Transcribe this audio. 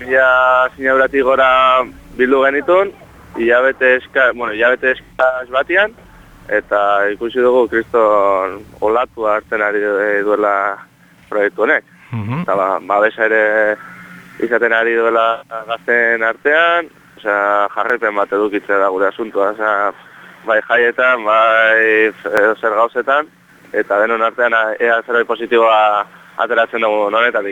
mila sinauratik gora bildu genitun, hilabete eska, bueno, hilabete eskaz batian, eta ikusi dugu kriston olatu hartzen ari eh, duela proiektu honek. Mm -hmm. Eta ba, babesa ere izaten ari duela gazten artean, osea, jarripen bat edukitzea da gure asuntua, osea, bai jaietan, bai eh, zer gauzetan, eta denon artean eh, ea zerbait positiboa ateratzen dugu honetatik.